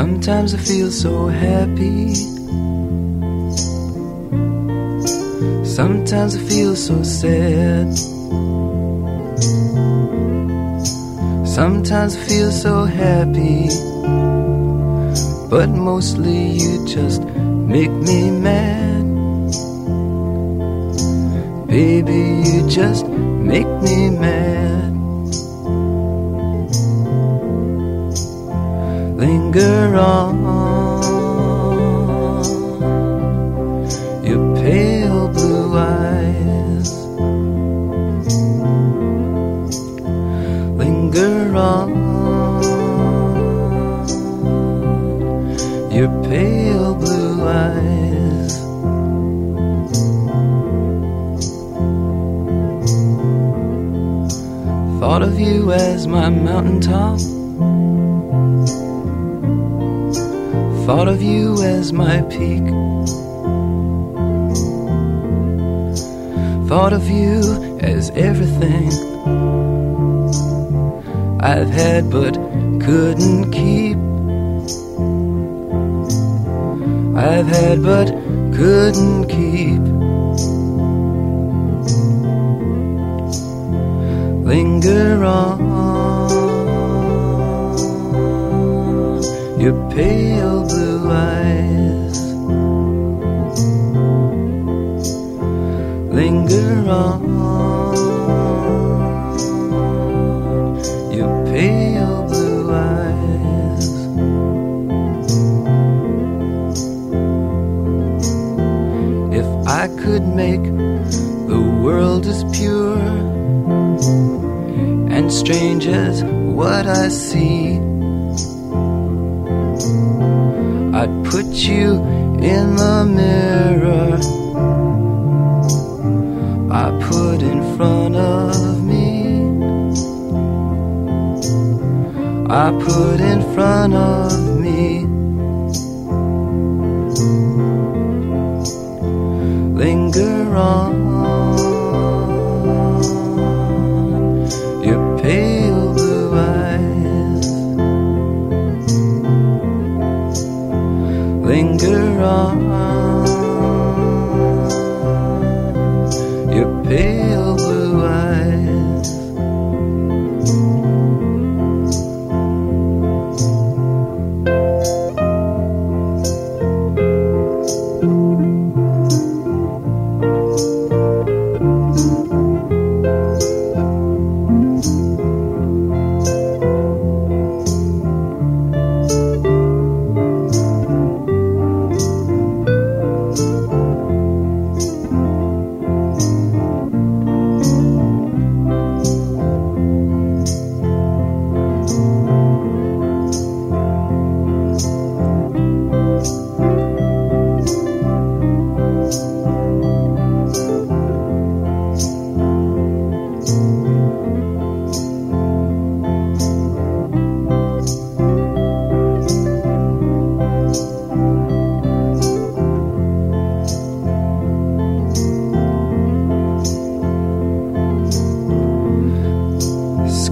Sometimes I feel so happy. Sometimes I feel so sad. Sometimes I feel so happy. But mostly you just make me mad. Baby, you just make me mad. Linger on, your pale blue eyes. Linger on, your pale blue eyes. Thought of you as my mountaintop. Thought of you as my peak. Thought of you as everything I've had but couldn't keep. I've had but couldn't keep. Linger on, your pale blue eyes. Linger on, your pale blue eyes. If I could make the world as pure and strange as what I see. I'd put you in the mirror I put in front of me. I put in front of me. Linger on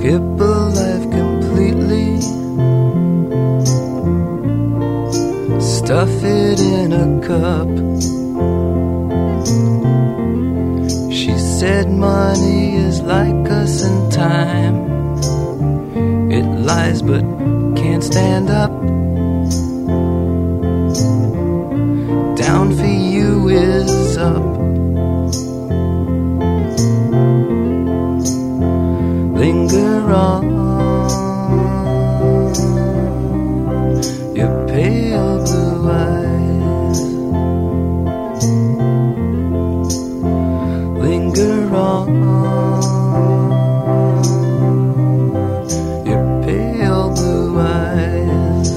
Skip a life completely. Stuff it in a cup. She said money is like us in time. It lies but can't stand up. Down for you is up. Your pale blue eyes linger on. Your pale blue eyes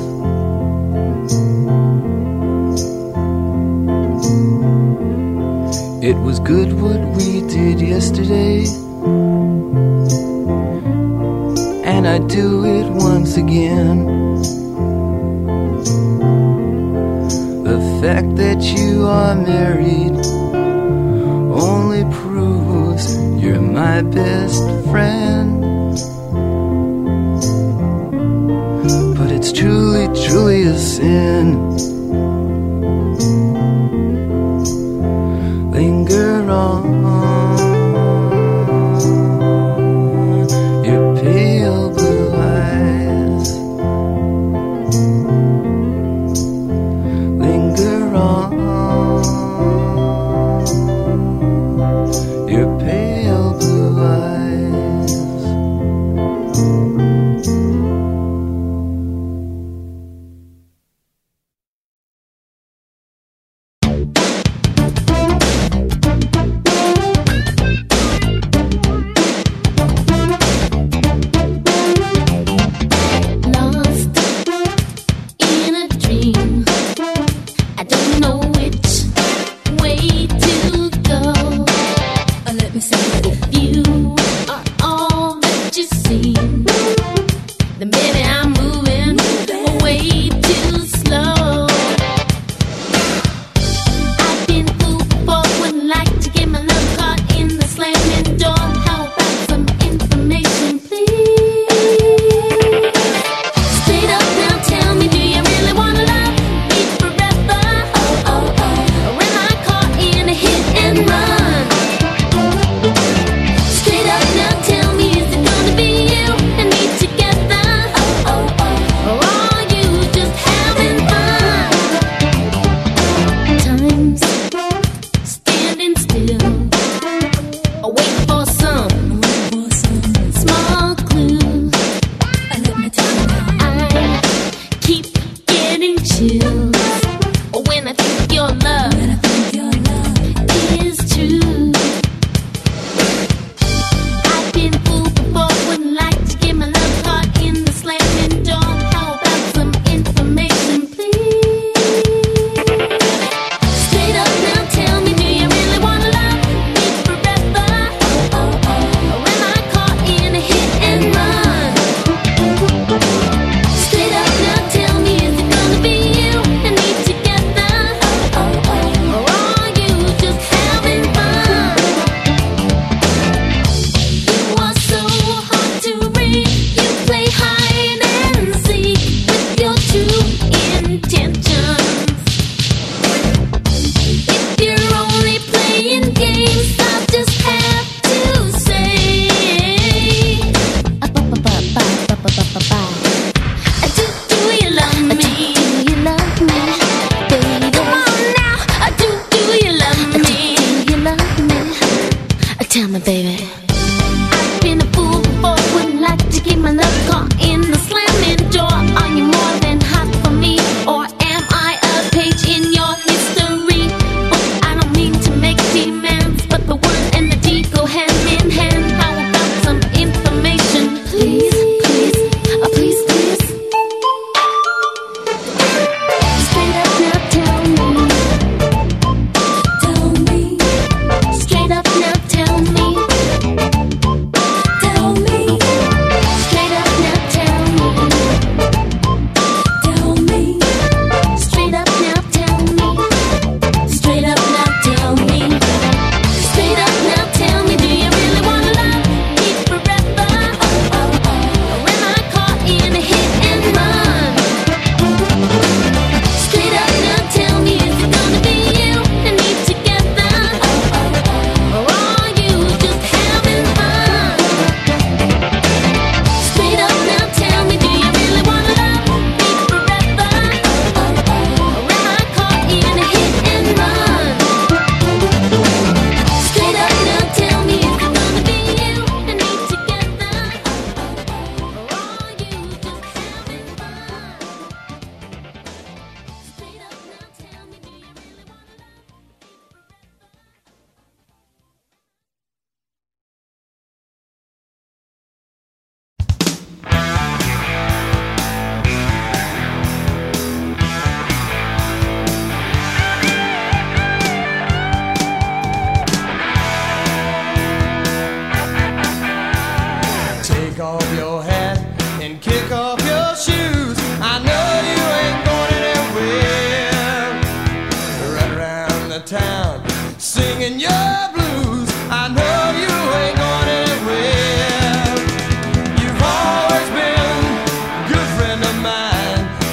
it was good what we did yesterday do it once again. The fact that you are married only proves you're my best friend. But it's truly, truly a sin.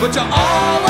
but you're all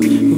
good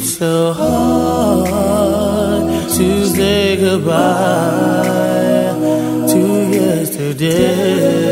It's so hard to say goodbye to yesterday.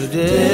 today.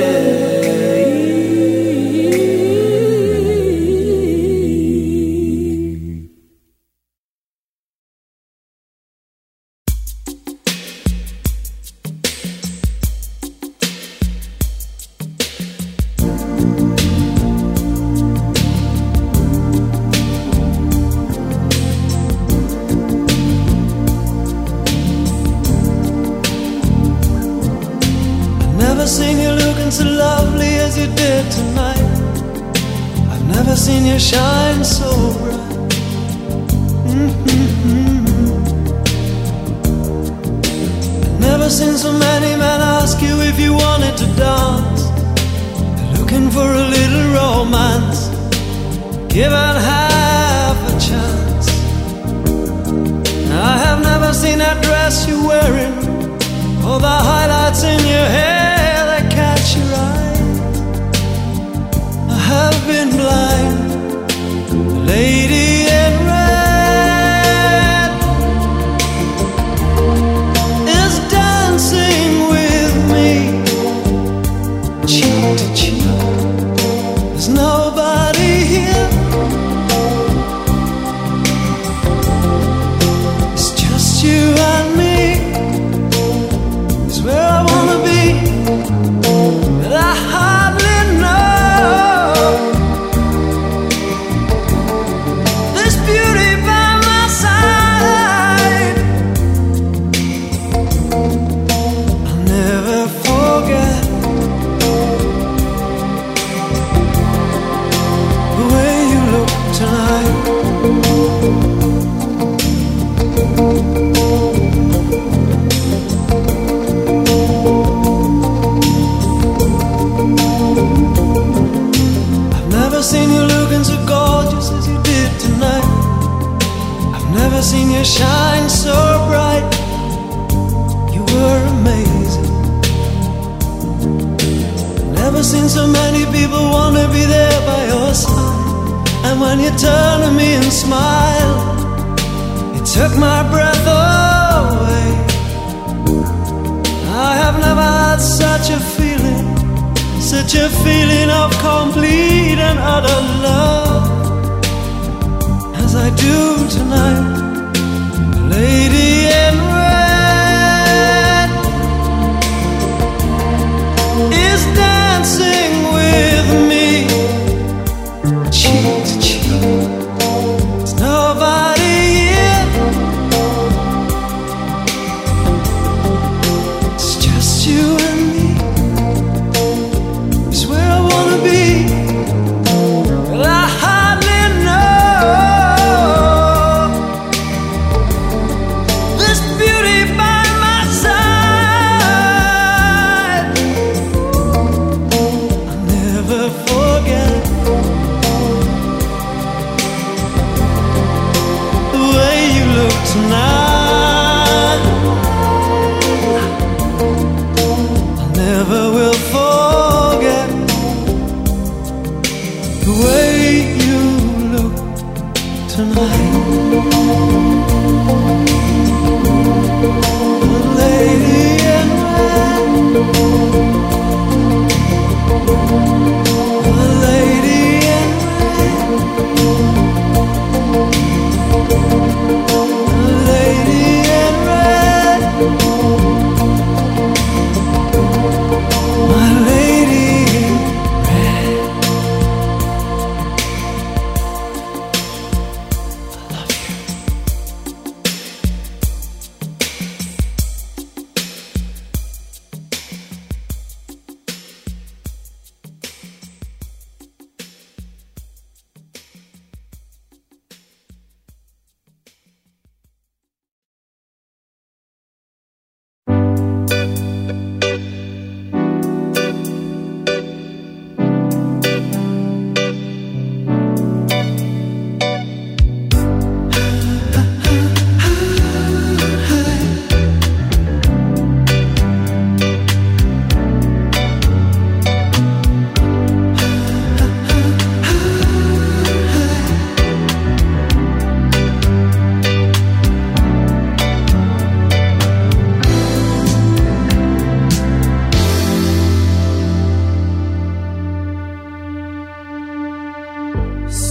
such a feeling of complete and utter love as I do tonight, lady.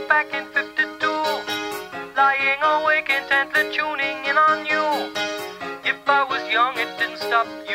back in 52. Lying awake intently tuning in on you. If I was young, it didn't stop you.